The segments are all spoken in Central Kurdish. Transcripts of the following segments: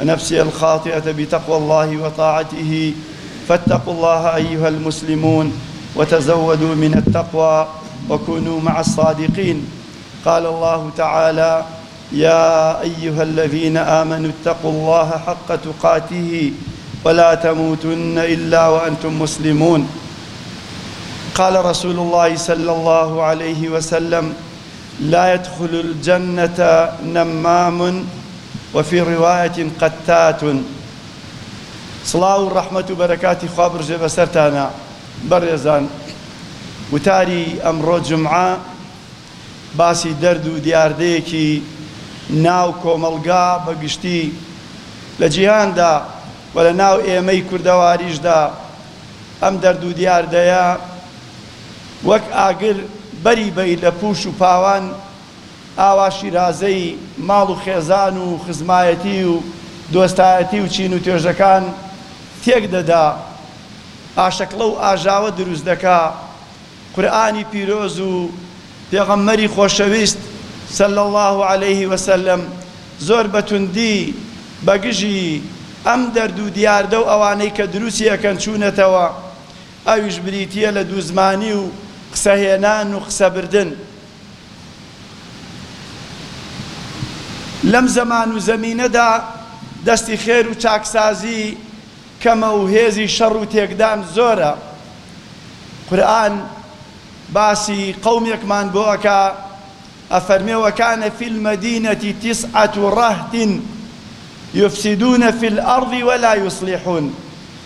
نفسي الخاطئة بتقوى الله وطاعته فاتقوا الله أيها المسلمون وتزودوا من التقوى وكونوا مع الصادقين قال الله تعالى يا أيها الذين آمنوا اتقوا الله حق تقاته ولا تموتن إلا وأنتم مسلمون قال رسول الله صلى الله عليه وسلم لا یدخل الجنە نمام و فی رواەت قتات سڵاو و ڕەحمەت و بەرەکاتی خوا بڕژێ بەسەرتانا بەڕێزان وتاری ئەمڕۆ جومعە باسی دەرد و دیاردەیەکی ناو کۆمەڵگا بە گشتی لە جیهاندا و لە ناو ئێمەی کوردەواریشدا ئەم دەرد و دیاردەیە وەک ئاگر بەری بەی لە پوش و پاوان ئاوا شیرازەی ماڵ و خێزان و خزمایەتی و دۆستایەتی و چین و توێژەکان تێک دەدا ئاشەکڵە و ئاژاوە دروست دەکا قورئانی پیرۆز و پێغەمبەری خۆشەویست صلی اللە علیە وسلم زۆر بە توندی بە گژی ئەم دەرد و دیاردە و ئەوانەی کە دروستی ئەکەن چوونەتەوە ئەویش بریتییە لە دووزمانی و قسەهێنان و قسەبردن. لەم زەمان و زەمینەدا دەستی خێر و چاکسازی کەمە و هێزی شەڕ و تێکدان زۆرە. قورئان باسی قەومێکمان بۆ ئەکا ئەفەرمێ وکان فی المدینە تسعە رهط یفسدون فی الارض ولا یصلحون.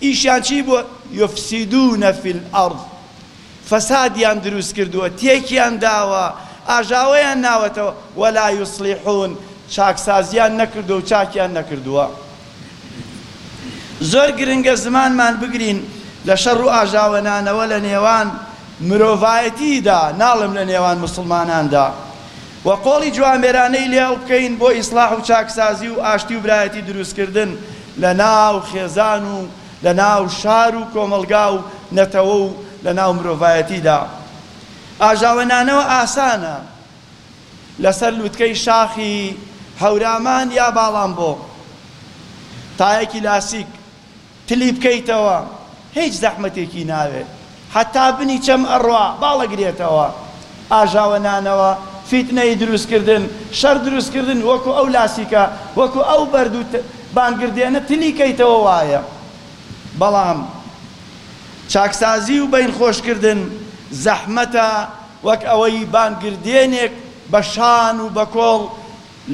ئیشیان چی بووە یفسدون فی الارض فەسادیان دروست کردووە تێکیان داوە ئاژاوەیان ناوەتەوە ولا یصلحون چاکسازیان نەکردووە و چاکیان نەکردووە زۆر گرنگە زمانمان بگرین لە شەڕ و ئاژاوەنانەوە لە نێوان مرۆڤایەتیدا ناڵێم لە نێوان موسڵماناندا و قۆڵی جوامێرانەی لێ هەڵبکەین بۆ ئیسڵاح و چاکسازی و ئاشتی و برایەتی دروستکردن لە ناو خێزان و لە ناو شار و کۆمەڵگا و نەتەوە و لە ناو مرۆڤایەتیدا. ئاژاوە نانەوە ئاسانە لە سەر لووتکەی شاخی هەورامان یا باڵانبۆ تایەکی لاسیک، تلی بکەیتەوە هیچ زەحمەتێکی ناوێ حەتا بنی چەم ئەڕوا باڵەگرێتەوە ئاژاوە نانەوە فیتنەی دروست کردن شەر دروست کردن وەکو ئەو لاسیکە وەکو ئەو بەرد و بانگردێنە تلی کەیتەوە وایە بەڵام چاکسازی و بەین خۆش کردن زەحمەتە وەک ئەوەی بانگردێنێک بە شان و بە کۆڵ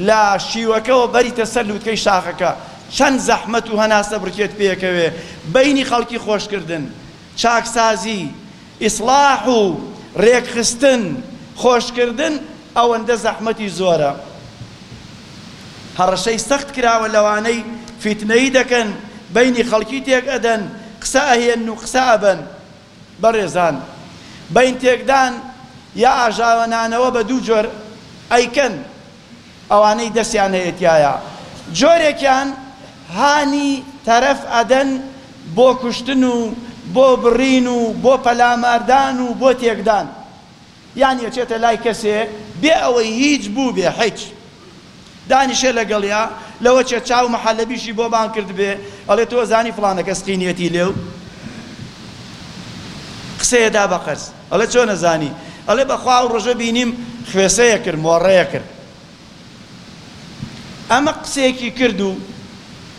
لە شیوەکەوە بەریتە سەر لووتکەی شاخەکە، چەند زەحمەت و هەناسە برکێت پێکەوێ، بەینی خەڵکی خۆشکردن، چاکسازی، ئیسڵاح، و رێکخستن، خۆشکردن، ئەوەندە زەحمەتی زۆرە. هەڕەشەی سەخت کراوە لەوانەی فیتنەی دەکەن، بەینی خەڵکی تێک ئەدەن، قسە ئەهێنن و قسە ئەبەن. بەڕێزان بەین تێکدان یا ئاژاوەنانەوە بە دوو جۆر ئەیکەن ئەوانەی دەستیان هەیە تیایا جۆرێکیان هانی تەرەف ئەدەن بۆ کوشتن و بۆ بڕین و بۆ پەلاماردان و بۆ تێکدان یان یەچێتە لای کەسێ بێ ئەوەی هیچ بووبێ حیچ دانیشێ لەگەڵیا لەوە چێ چاو محەلەبیشی بۆ بانگ کردبێ ئەڵێ تۆ زانی فڵانە کەس قینیەتی لێو قسەیە دا بە قەرز ئەڵێ چۆ نەزانی ئەڵێ بەخوا ئەو ڕۆژە بینیم خوێسەیە کرد مۆڕەیە کرد ئەمە قسێکی کرد و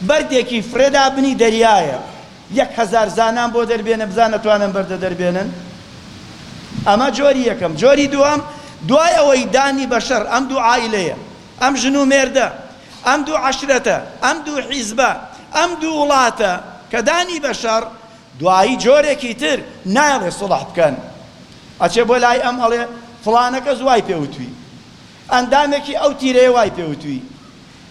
بەردێکی فرێدا بنی دەریایە یەک هەزار زانام بۆ دەربێنە بزانە توانم بەردە دەربێنن ئەمە جۆری یەکەم جۆری دووەم دوای ئەوەی دانی بەشەر ئەم دوو عائیلەیە ئەم ژن و مێردە ئەم دوو عەشرەتە ئەم دوو حیزبە ئەم دوو وڵاتە کە دانی بەشەر دوایی جۆرێکی تر نایڵێ سوڵح بکەن ئەچێ بۆ لای ئەم ئەڵێ فڵانە کەس وای پێ وتوی ئەندامێکی ئەو تیرەیە وای پێ وتووی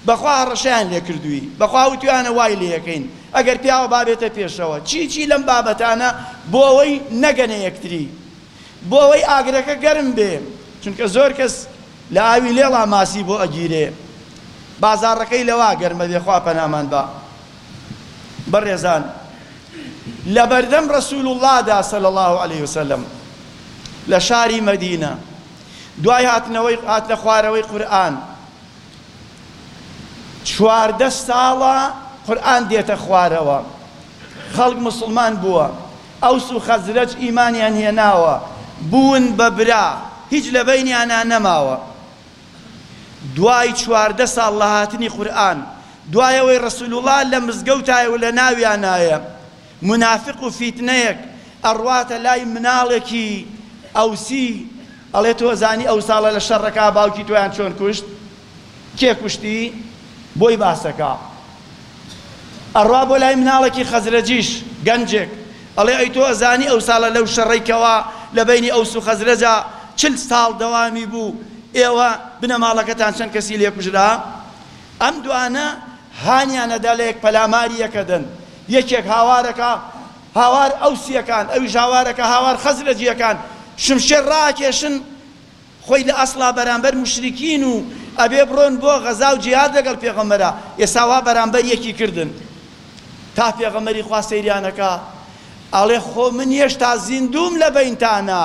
بەخوا هەڕەشەیان لێ کردووی بەخوا وتویانە وای لێ ئەکەین ئەگەر پیاوە با بێتە پێشەوە چی چی لەم بابەتانە بۆ ئەوەی نەگەنە یەکتری بۆ ئەوەی ئاگرەکە گەرم بێ چونکە زۆر کەس لە ئاوی لێڵا ماسی بۆ ئەگیرێ بازاڕەکەی لەوا گەرمە بێ خوا پەنامان با بەڕێزان لە بەردەم ڕەسول اللە دا صلی اللە علیە وسلم لە شاری مەدینە دوای هاتنەوەی هاتنە خوارەوەی قورئان چواردە ساڵە قورئان دێتە خوارەوە خەڵک موسڵمان بووە ئەوس و خەزرەج ئیمانیان هێناوە بوون بە برا هیچ لە بەینیانا نەماوە دوای چواردە ساڵ لە هاتنی قورئان دوای ئەوەی ڕەسولوڵا لە مزگەوتایە و لە ناویانایە مونافق و فیتنەیەک ئەڕواتە لای مناڵێکی ئەوسی ئەڵێ تۆ زانی ئەو ساڵە لە شەڕەکا باوکی تۆیان چۆن کوشت کێ کوشتی بۆی باسەکا ئەڕوا بۆ لای مناڵێکی خەزرەجیش گەنجێک ئەڵێ ئەی تۆ ئەزانی ئەو ساڵە لەو شەڕەی کەوا لە بەینی ئەوس و خەزرەجا چل ساڵ دەوامی بوو ئێوە بنەماڵەکەتان چەند کەسی لێ کوژرا ئەم دوانە هانیانەدا لە یەک پەلاماری یەکەدەن یەکێک هاوارەکە هاوار ئەوسییەکان، ئەویش هاوارەکە هاوار خەزرەجییەکان، شمشێر ڕاکێشن، خۆی لە ئەسڵا بەرامبەر موشریکین و ئەبێ بڕۆن بۆ غەزا و جیهاد لەگەڵ پێغەمبەرا، ئێستا وا بەرامبەریەکی کردن تا پێغەمبەری خوا سەیریانەکا ئەڵێ خۆ من هێشتا زیندووم لە بەینتانا.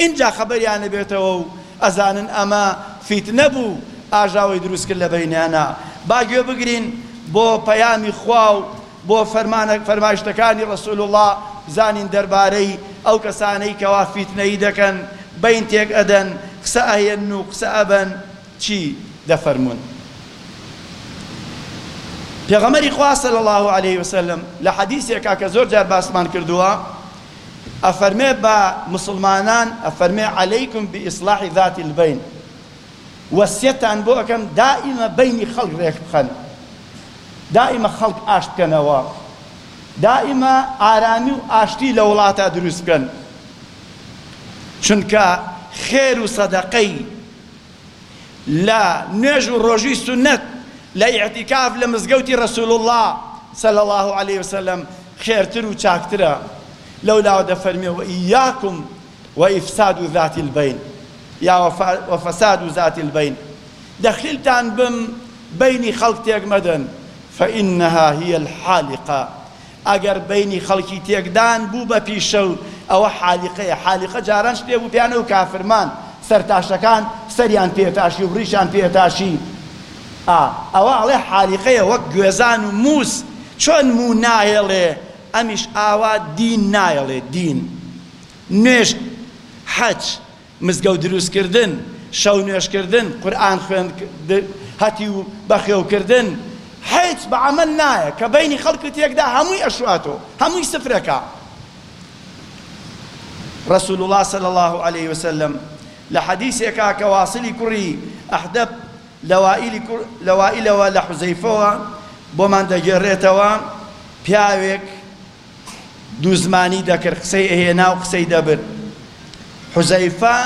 ئینجا خەبەریان ئەبێتەوە و ئەزانن ئەمە فیتنە بوو ئاژاوەی دروست کرد لە بەینیانا. با گوێ بگرین بۆ پەیامی خوا و بۆ فەرمانە فەرمایشتەکانی رسول اللە بزانین دەربارەی ئەو کەسانەی کەوا فیتنەی دەکەن بەین تێک ئەدەن قسە ئەهێنن و قسە ئەبەن چی دەفەرموون. پێغەمبەری خوا صلی اللە علیە وسلم لە حەدیسێکا کە زۆر جار باسمان کردووە، ئەفەرمێ بە موسڵمانان ئەفەرمێ علیکم بئیصلاح ذات البین وەسیەتتان بۆ ئەکەم دائیمە بەینی خەڵک رێک بخەن دائیمە خەڵک ئاشت بکەنەوە دائیمە ئارامی و ئاشتی لە وڵاتا دروست بکەن چونکە خێر و سەدەقەی لە نوێژ و ڕۆژووی سوننەت، لە ئیعتیکاف لە مزگەوتی رسول اللە صلی اللە علیە و سلم خێرتر و چاکترە، لەولاوە دەفەرمێ، و ایاکم و افساد ذات البین، یا و فساد ذات البین، دەخیلتان بم بەینی خەڵک تێک مەدەن، فانها هی الحالقە، ئەگەر بەینی خەڵکی تێکدان بوو بە پیشەو ئەوە حالیقەیە حالیقە جاران شتێک بوو پێیان ئەو کافرمان سەرتاشەکان سەریان پێتاشی و ڕیشیان پێتاشی ئا ئەوە ئەڵێ حالیقەیە وەک گوێزان و موس چۆن موو نایەڵێ ئەمیش ئاوا دین نایەڵێ دین نوێژ حەج مزگەوت دروستکردن، شەو نوێژکردن، قورئان خوێندن، هەتیو بەخێوکردن، هیچ بە عەمەل نایە، کە بەینی خەڵکی تێکدا هەمووی ئەشواتۆ، هەمووی سفرەکە. رسول اللە صلی اللە علیە وسلم لە حەدیسێکا کە واسلی کوڕی احدب لە وائیلی کوڕ لە وائیلەوە لە حوزەیفەوە بۆمان دەگێڕێتەوە، پیاوێک، دووزمانی دەکرد قسەی ئەهێنا و قسەی دەبرد حوزەیفە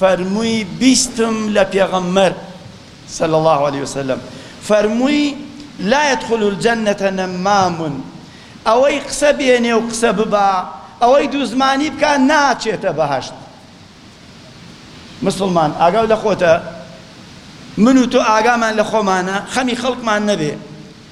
فەرمووی بیستم لە پێغەمبەر صلی الله علیه وسلم فەرمووی لا يدخل الجنة نمام ئەوەی قسە بێنێ و قسە ببا ئەوەی دووزمانی بکە ناچێتە بەهەشت مسلمان ئاگاو لە خۆتە من و تۆ ئاگامان لە خۆمانە خەمی خەڵکمان نەبێ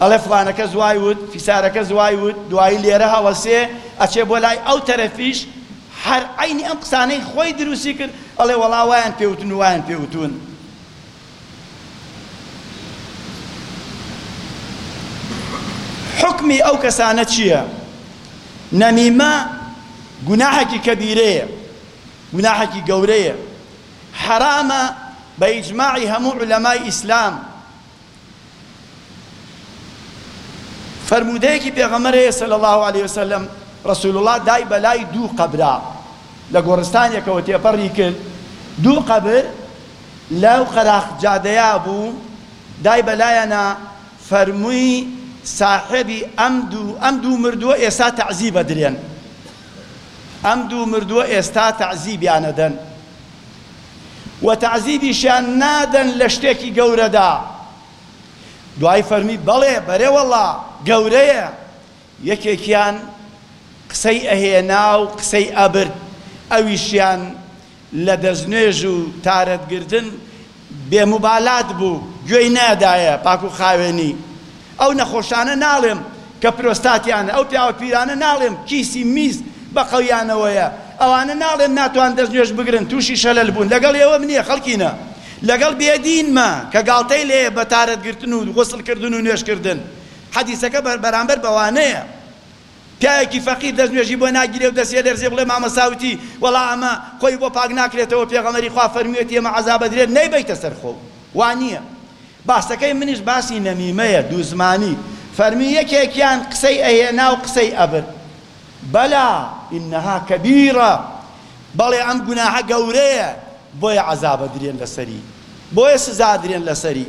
ئەڵێ فڵانەکەس وای وت فیسارەکەس وای وت دوایی لێرە هەڵەسێ ئەچێ بۆ لای ئەو تەرەفیش هەر عەینی ئەم قسانەی خۆی دروستی کرد ئەڵێ وەڵا وایان پێ وتن و وایان پێ وتوون. حوکمی ئەو کەسانە چییە؟ نەمیمە گوناحێکی کەبیرەیە گوناحێکی گەورەیە حەرامە بە ئیجماعی هەموو عولەمای ئیسلام، فەرموودەیەکی پێغەمبەر هەیە صلی اللە علیە و سلم، رسول اللە، دای بەلای دوو قەبرا لە گۆڕستانێکەوە تێپەڕی کرد، دوو قەبر لەو قەراخ جادەیا بوو، دای بەلایانا فەرمووی، ساحێبی ئەم دوو ئەم دوو مردووە ئێستا تەعزیب ئەدرێن، ئەم دوو مردووە ئێستا تەعزیبیان ئەدەن. و تەعزیبیشیان نادەن لە شتێکی گەورەدا دوای فەرمی بەڵێ بەرێ وەڵا گەورەیە یەکێکیان قسەی ئەهێنا و قسەی ئەبرد ئەویشیان لە دەستنوێژ و تارەتگرتن بێ موبالات بوو گوێی نەدایە پاک و خاوێنی ئەو نەخۆشانە ناڵێم کە پرۆستاتیانە ئەو پیاوە پیرانە ناڵێم کیسی میز بە قەویانەوەیە ئەوانە ناڵێم ناتوان دەست نوێژ بگرن توشی شەلەل بوون لەگەڵ ئێوەم نیە خەڵکینە لەگەڵ بێ دینمە کە گاڵتەی لێیە بە تارەت گرتن و غوسڵ کردن و نوێژ کردن حەدیسەکە بەرامبەر بەوانەیە. پیاوێکی فەقیر دەست نوێژی بۆ ناگیرێ و دەستی ئەلێرزێ بڵێ مامۆستا وتی وەڵا ئەمە خۆی بۆ پاک ناکرێتەوە پێغەمبەری خوا فەرموویەتی ئەمە عەزاب ئەدرێت نەیبەیتە سەر خۆو وانیە باسەکەی منیش باسی نەمیمەیە دوو زمانی فەرمی یەکێکیان قسەی ئەهێنا و قسەی ئەبرد بەلا انها کبیرە بەڵێ ئەم گوناهە گەورەیە بۆیە عەزاب ئەدرێن لەسەری بۆیە سزا ئەدرێن لەسەری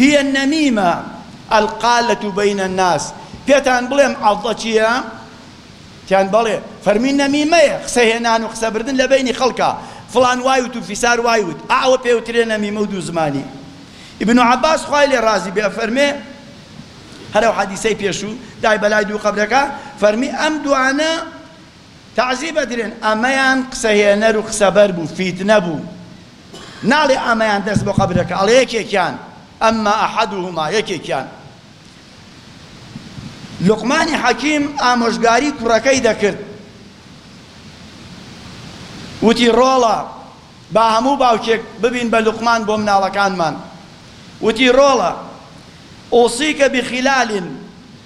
هی النمیمە القالە بین الناس، پێتان بڵێم عەضە چییە؟ تیان بەڵێ، فەرمووی نەمیمەیە، قسە هێنان و قسە بردن لە بەینی خەڵکا، فڵان وای وت و فیسار وای وت، ئا ئەوە پێ وترێ نەمیمە و دوو زمانی. ئیبن عەباس خوای لێ ڕازی بێ ئەفەرمێ، هەر ئەو حەدیسەی پێشوو، دای بەلای دوو قەبرەکە، فەرمی ئەم دوانە تەعزیب ئەدرێن، ئەمەیان قسە هێنەر و قسە بەر بوو، فیتنە بوو. ناڵێ ئەمەیان دەست بۆ قەبرەکە ئەڵێ یەکێکیان، اما احدهما، یەکێکیان. لوقمانی حەکیم ئامۆژگاری کوڕەکەی دەکرد وتی، ڕۆڵە با هەموو باوکێک ببین بە لوقمان بۆ مناڵەکانمان وتی، ڕۆڵە، اوصیک بخلال،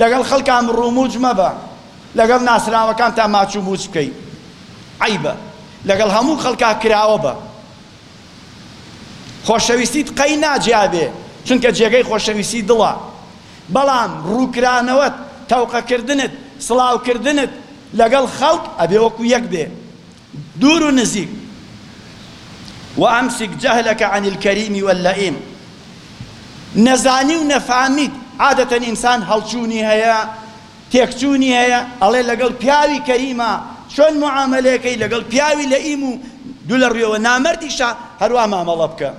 لەگەڵ خەڵکا مڕوموچ مەبە، لەگەڵ ناسراوەکانتا ماچ و موچ بکەی عەیبە، لەگەڵ هەموو خەڵکا کراوە بە. خۆشەویستیت قەی ناجیابێ، چونکە جێگەی خۆشەویستی دڵە، بەڵام ڕووکرانەوەت، تەوقەکردنت، سڵاوکردنت لەگەڵ خەڵک ئەبێ وەکو یەک بێ. دوور و نزیک، وامسک جهلک عن الکریم واللئیم، نەزانی و نەفامیت، عادەتەن ئینسان هەڵچوونی هەیە، تێکچوونی هەیە، ئەڵێ لەگەڵ پیاوی کەریما چۆن موعامەلە کەی، لەگەڵ پیاوی لەئیم و دوو لە ڕوێوە نامەردیشا هەروا مامەڵە بکە،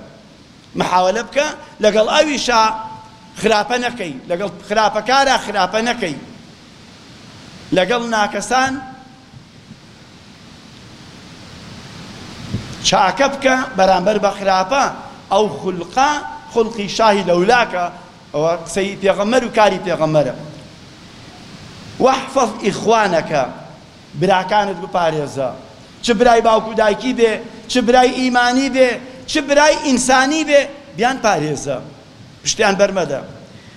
محاولە بکە لەگەڵ ئەویشا خراپە نەکەی، لەگەڵ خراپەکارا خراپە نەکەی، لەگەڵ ناکەسان چاکە بکە بەرامبەر بە خراپە ئەو خولقە خولقی شاهی لەولاکە ئەوە قسەی پێغەمبەر و کاری پێغەمبەرە واحفظ اخوانك براکانت بپارێزە چ برای باوک و دایکی بێ چ برای ئیمانی بێ چ برای ئینسانی بێ بیان پارێزە پشتیان بەرمەدە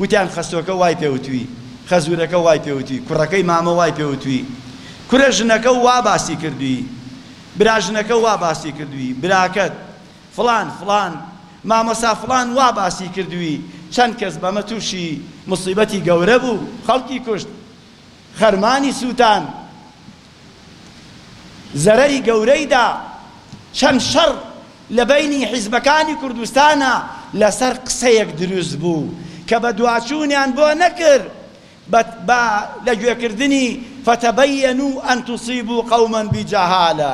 وتیان خەسۆکە وای پێ وتووی، خەزوورەکە وای پێ وتووی، کوڕەکەی مامە وای پێ وتووی، کورە ژنەکە وا باسی کردووی، براژنەکە وا باسی کردووی، براکەت، فڵان فڵان، مامۆستا فڵان وا باسی کردووی، چەند کەس بەمە تووشی موسیبەتی گەورە بوو، خەڵکی کوشت، خەرمانی سووتاند، زەرەری گەورەی دا، چەند شەڕ لە بەینی حیزبەکانی کوردستانا لە سەر قسەیەک دروست بوو کە بە دواچوونیان بۆ نەکرد بە بە لە گوێ کردنی فتبینو ان تصیبو قوما بجهالە.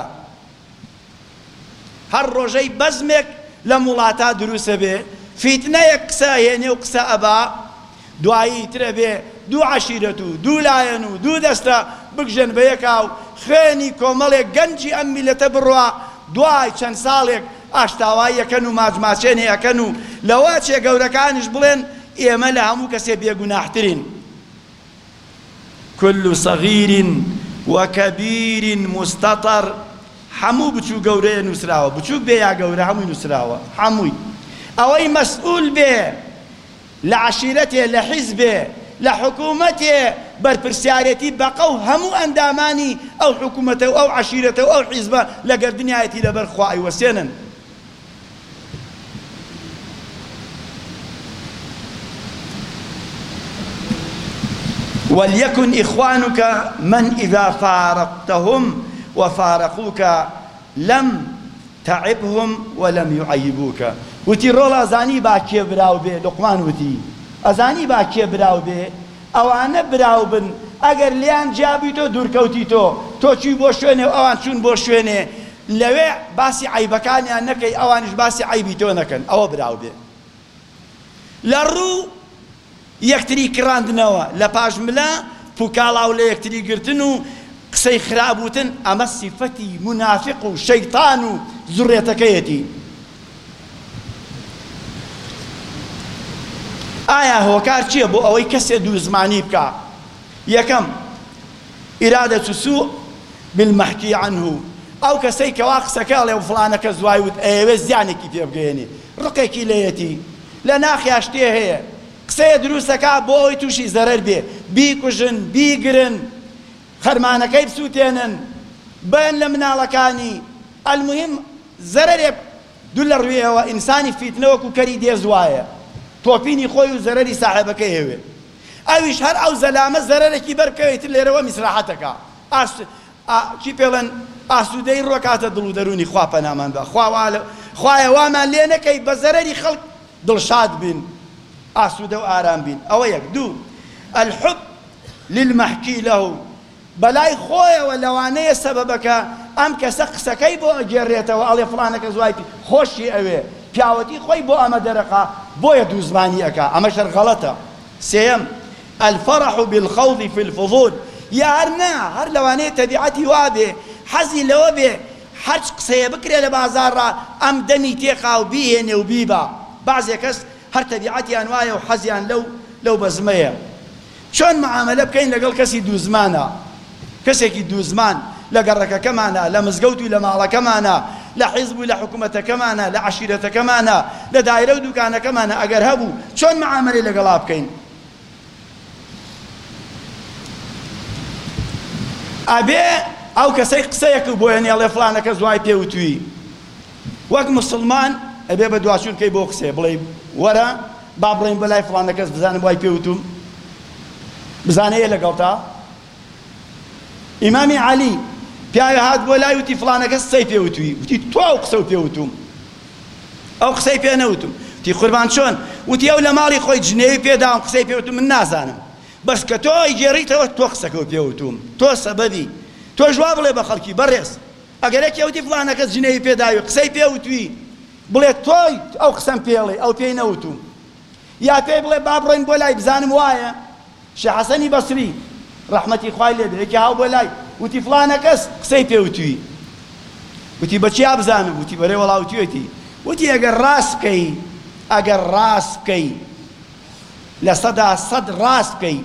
هەر ڕۆژەی بەزمێک لەم وڵاتە دروست ئەبێ فیتنەیەک قسە ئەهێنێ و قسە ئەبا دوایی ئیتر ئەبێ دوو عەشیرەت و دوو لایەن و دوو دەستە بکژێن بە یەکا و خوێنی کۆمەڵێک گەنجی ئەم میللەتە بڕوا دوای چەند ساڵێک ئاشتاوایی ئەکەن و ماچ ماچێنێ ئەکەن و لەوەچێ گەورەکانیش بڵێن ئێمە لە هەموو کەسێ بێ گوناحترین. کل صغیر و کبیر مستطر هەموو بچوو گەورەیە نووسراوە بچووک بێ یا گەورە هەمووی نووسراوە هەمووی ئەوەی مەسئول بێ لە عەشیرەتێ لە حیزبێ لە حکوومەتێ بەرپرسیارێتی بەقە و هەموو ئەندامانی ئەو حکوومەتە و ئەو عەشیرەتە و ئەو حیزبە لە گەردنیایەتی لەبەر خوا ئەیوەسێنن ولیکن اخوانک من اذا فارقتهم وفارقوک لم تعبهم ولم یعیبوک وتی ڕۆڵە ئەزانی با کێ براو بێ لوقمان وتی ئەزانی با کێ براو بێ ئەوانە براو بن ئەگەر لێیان جیا بویتۆ دوور کەوتیتۆ تۆ چوی بۆ شوێنێ و ئەوان چون بۆ شوێنێ لەوێ باسی عەیبەکانیان نەکەی ئەوانیش باسی عەیبی تۆ نەکەن ئەوە براو بێ لەڕوو یەکتری کڕاندنەوە لەپاش ملە پوکاڵاو لەیەکتری گرتن و قسەی خراپ وتن ئەمە سیفەتی مونافق و شەیتان و زڕێتەکەیەتی ئایا هۆکار چیە بۆ ئەوەی کەسێ دوو زمانی بکا یەکەم ارادە سوء بالمحکی عنه ئەو کەسەی کەوا قسەکەی ئەڵێ و فڵانە کەس وای وت ئەیەوێ زیانێکی پێ بگەیەنێ ڕقێکی لێیەتی لە ناخ یا شتێ هەیە قسەیە دروست ئەکا بۆ ئەوەی تووشی زەرەر بێ بیکوژن بیگرن خەرمانەکەی بسوتێنن بەن لە مناڵەکانی المهم زەرەرێ دوو لە ڕوێیەوە ئینسانی فیتنە وەکو کەری دێز وایە تۆپینی خۆی و زەرەری ساحێبەکەی هەوێ ئەویش هەر ئەو زەلامە زەرەرەکی بەر بکەوێ ئیتر لێرەوە میسراحەتەکا ئاس ئا چی پێڵێن ئاسوودەی ڕۆکاتە دڵ و دەروونی خوا پەنامان با خوا وا لە خوایە وامان لێ نەکەی بە زەرەری خەڵک دڵشاد بین ئاسوودە و ئارام بین ئەوە یەک دوو الحب للمحکی له بەلای خۆیەوە لەوانەیە سەبەبەکە ئەم کەسە قسەکەی بۆ ئەگێڕێتەوە ئەڵێ فڵانە کەس وای پێ خۆشی ئەوێ پیاوەتی خۆی بۆ ئەمە دەرەقا بۆیە دوو زمانی ئەکا ئەمە شەر غەڵەتە سێیەم الفرح بالخوض فی الفضول یا هەر نا هەر لەوانەیە تەبیعەتی وابێ حەزی لەوە بێ هەرچ قسەیە بکرێ لە بازاڕا ئەم دەمی تێخا و بیهێنێ و بیبا بەعزێ کەس هەر تەبیعەتیان وایە و حەزیان لەو لەو بەزمەیە چۆن معامەلە بکەین لەگەڵ کەسی دوو زمانە؟ کەسێکی دوو زمان لە گەڕەکەکەمانە، لە مزگەوت و لە ماڵەکەمانە، لە حیزب و لە حکومەتەکەمانە، لە عەشیرەتەکەمانە، لە دایرە و دوکانەکەمانە ئەگەر هەبوو چۆن معامەلەی لەگەڵا بکەین؟ ئەبێ ئەو کەسەی قسەیەک و بۆیە نێڵێ فڵانە کەس وای پێ وتووی. وەک موسڵمان ئەبێ بەدواچوون بکەی بۆ قسەیە بڵێی وەرە با بڕۆین بۆ لای فڵانە کەس بزانم وای پێ وتوم بزانە یە لەگەڵتا ئیمامی عەلی پیاوێ هات بۆ لای وتی فڵانە کەس قسەی پێ وتوی وتی تۆ ئەو قسە و پێ وتوم ئەو قسەی پێ نەوتم وتی قوربان چۆن وتی ئەو لە ماڵی خۆی جنێوی پێداوم قسەی پێ وتم من نازانم بەس کە تۆ ئەی گێڕیتەوە تۆ قسەکە و پێ وتوم تۆ سەبەبی تۆ جواب بڵێ بە خەڵکی بەڕێز ئەگەر یەکێ وتی فڵانە کەس جنێوی پێ داوی، قسەی پێ وتوی، بڵێ تۆیت ئەو قسەم پێ ڵێی، ئەو پێی نەوتووم. یا پێی بڵێ با بڕۆین بۆ لای بزانم وایە. شێخ حەسەنی بەسری، ڕەحمەتی خوای لێ بێ، یەکێ هاو بۆ لای، وتی فڵانە کەس قسەی پێ وتوی. وتی بە چیا بزانم؟ وتی بەرێ وەڵا وتویەتی. وتی ئەگەر ڕاست بکەی، ئەگەر ڕاست بکەی، لە سەدا سەد ڕاست بکەی،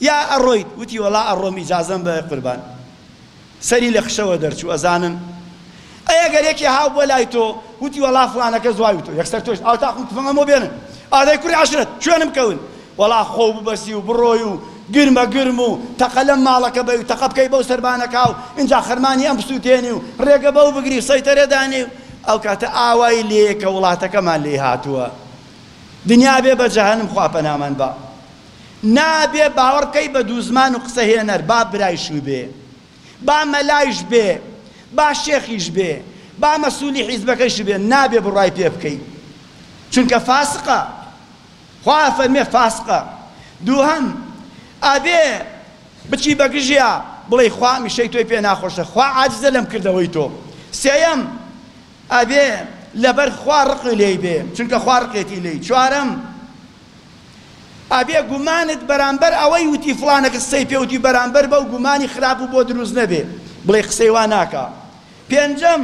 یا ئەڕۆیت؟ وتی وەڵا ئەڕۆم ئیجازەم بە ئەی قوربان سەری لە خشەوە دەرچوو ئەزانن ئەی ئەگەر یەکێ هاوبووە لای تۆ وتی وەڵا فڵانە کەس وای وتووە یەکسەر تۆش ئاو تاقم تفەنگم بۆ بێنن ئادەی کوڕی عەشرەت کوێنم کەون وەڵا خۆو ببەسی و بڕۆی و گرمە گرم و تەقە لەم ماڵەکە بەی و تەقە بکەی بەو سەربانەکا و ئینجا خەرمانی ئەم بسووتێنی و ڕێگە بەو بگری و سەیتەرە دانی و ئەو کاتە ئاوای لێیە کە وڵاتەکەمان لێی هاتووە دنیا بێ بە جەهەنم خوا پەنامان با. نابێ باوەڕ بکەی بە دوو زمان و قسە هێنەر با برایشو بێ با مەلایش بێ با شێخیش بێ با مەسولی حیزبەکەیشو بێ نابێ بڕوای پێ بکەی چونکە فاسقە خوا ئەفەرمێ فاسقە دووهەم ئەبێ بچی بە گژیا بڵێی خوا ئەمیشەی تۆی پێ ناخۆشە خوا عاجزە لەم کردەوەی تۆ سێیەم ئەبێ لەبەر خوا ڕقی لێی بێ چونکە خوا ڕقێتی لێی چوارەم ئەبێ گومانت بەرامبەر ئەوەی وتی فڵانەکس قسەی پێ وتی بەرامبەر بەو گومانی خراپ و بۆ دروست نەبێ بڵێی قسەی وا ناکا پێنجەم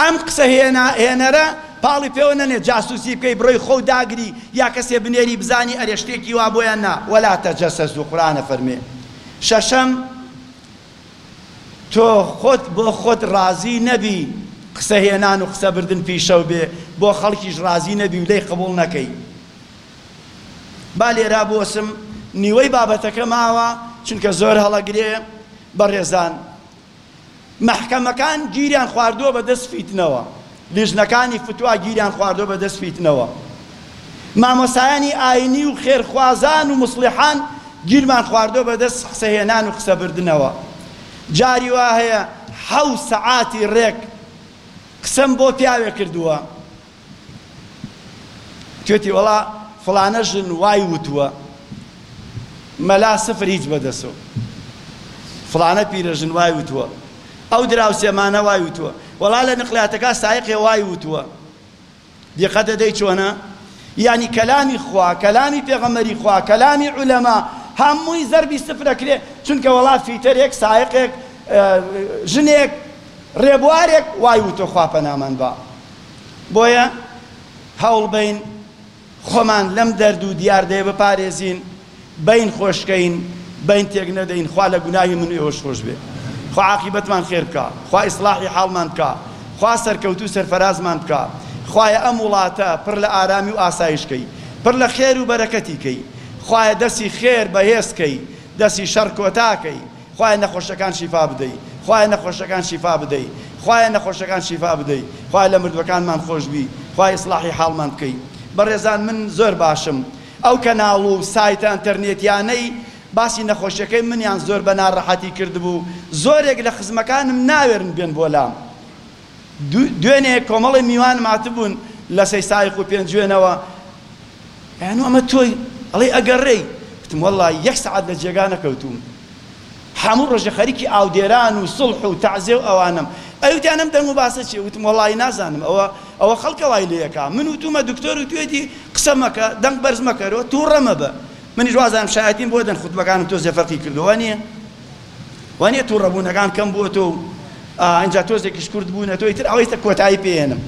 ئەم قسە هێنا هێنەرە پاڵی پێوە نەنێ جاسوسی بکەی بڕۆی خۆو داگری یا کەسێ بنێری بزانی ئەرێ شتێکی وا بۆیان نا ولا تجسسو قورئانە فەرمێ شەشەم تۆ خۆت بۆ خۆت ڕازی نەبی قسە هێنان و قسە بردن پیشەو بێ بۆ خەڵکیش ڕازی نەبی و لێی قبوڵ نەکەی با لێرا بوەسم نیوەی بابەتەکە ماوە چونکە زۆر هەڵەگرێ بەڕێزان مەحکەمەکان گیریان خواردووە بە دەست فیتنەوە لیژنەکانی فتوا گیریان خواردوە بە دەست فیتنەوە مامۆستایانی ئاینی و خێرخوازان و موسڵیحان گیرمان خواردوە بە دەست قسە هێنان و قسە بردنەوە جاری وا هەیە حەو سەعاتی ڕێک قسەم بۆ پیاوێ کردووە توێتی وەڵا فڵانە ژن وای وتووە مەلا سفر هیچ بەدەسەوە فڵانە پیرە ژن وای وتووە ئەو دراوسێمانە وای وتووە. وەڵا لە نقلاتەکا سایقێ وای وتووە. دیقەت دەدەی چۆنە؟ یانی کەلامی خوا، کەلامی پێغەمبەری خوا، کەلامی عولەما، هەمووی زەربی سفر ئەکرێ، چونکە وەڵا فیتەرێک، سایقێک، ژنێک، ڕێبوارێک وای وتووە خوا پەنامان با. بۆیە هەوڵبەین. خۆمان لەم دەرد و دیاردەیە بپارێزین بەین خۆشکەین بەین تێک نەدەین خوا لە گوناهی من و ئێوەش خۆش بێ خوا عاقیبەتمان خێر بکا خوا ئیسڵاحی حاڵمان بکا خوا سەرکەوتوو سەرفەرازمان بکا خوایە ئەم وڵاتە پڕ لە ئارامی و ئاسایش کەی پڕ لە خێر و بەرەکەتی کەی خوایە دەسی خێر بەهێز کەی دەسی شەڕ کۆتا کەی خوایە نەخۆشەکان شیفا بدەی خوایە نەخۆشەکان شیفا بدەی خوایە نەخۆشەکان شیفا بدەی خوایە لە مردوەکانمان خۆشبی خوایە ئیسڵاحی حاڵمان بکەی بەڕێزان من زۆر باشم ئەو کەناڵ و سایتە ئەنتەرنێتیانەی باسی نەخۆشیەکەی منیان زۆر بە ناڕەحەتی کردبوو زۆرێک لە خزمەکانم ناوێرن بێن بۆ لام دوێنێ کۆمەڵی میوانم هاتبوون لە سەی سایق و پێنجوێنەوە ئەیانۆ ئەمە تۆی ئەڵێی ئەگەڕێی؟ وتم وەڵڵا یەک سەعات لە جێگا نەکەوتووم هەموو ڕۆژێ خەریکی ئاودێران و سوڵح و تەعزێ و ئەوانەم ئەی وتیان ئەم دەنگ و باسە چیە؟ وتم وەڵڵاهی نازانم ئەوە ئەوە خەڵکە وای لێ ئەکا من وتوومە دکتۆر وتوویەتی قسە مەکە دەنگ بەرز مەکەرەوە تووڕە مەبە منیش وازانم شایەتیم بۆ دەن خوتبەکانم تۆزێ فەرقی کردووە نیە وانیە توڕە بوونەکان کەم بووەتۆ و ئینجا تۆزێکیش کورت بوونەتۆ ئیتر ئەوەیتە کۆتایی پێ هێنم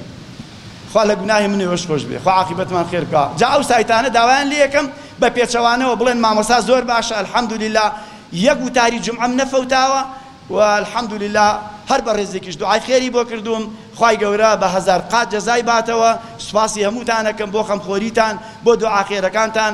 خوا لە گوناهی من ئێوەش خۆش بێ خوا عاقیبەتمان خێر بکا جا ئەو سایتانە داوایان لێ یەکەم بە پێچەوانەوە بڵێن مامۆستا زۆر باشە الحمدللە یەک وتاری جمعەم نەفەوتاوە و الحمدللە هەر بە ڕێزێکیش دوعای خێری بۆ کردووم خوای گەورە بە هەزار قات جەزای باتەوە سوپاسی هەمووتانەکەم بۆ خەمخۆریتان بۆ دوعا خێرەکانتان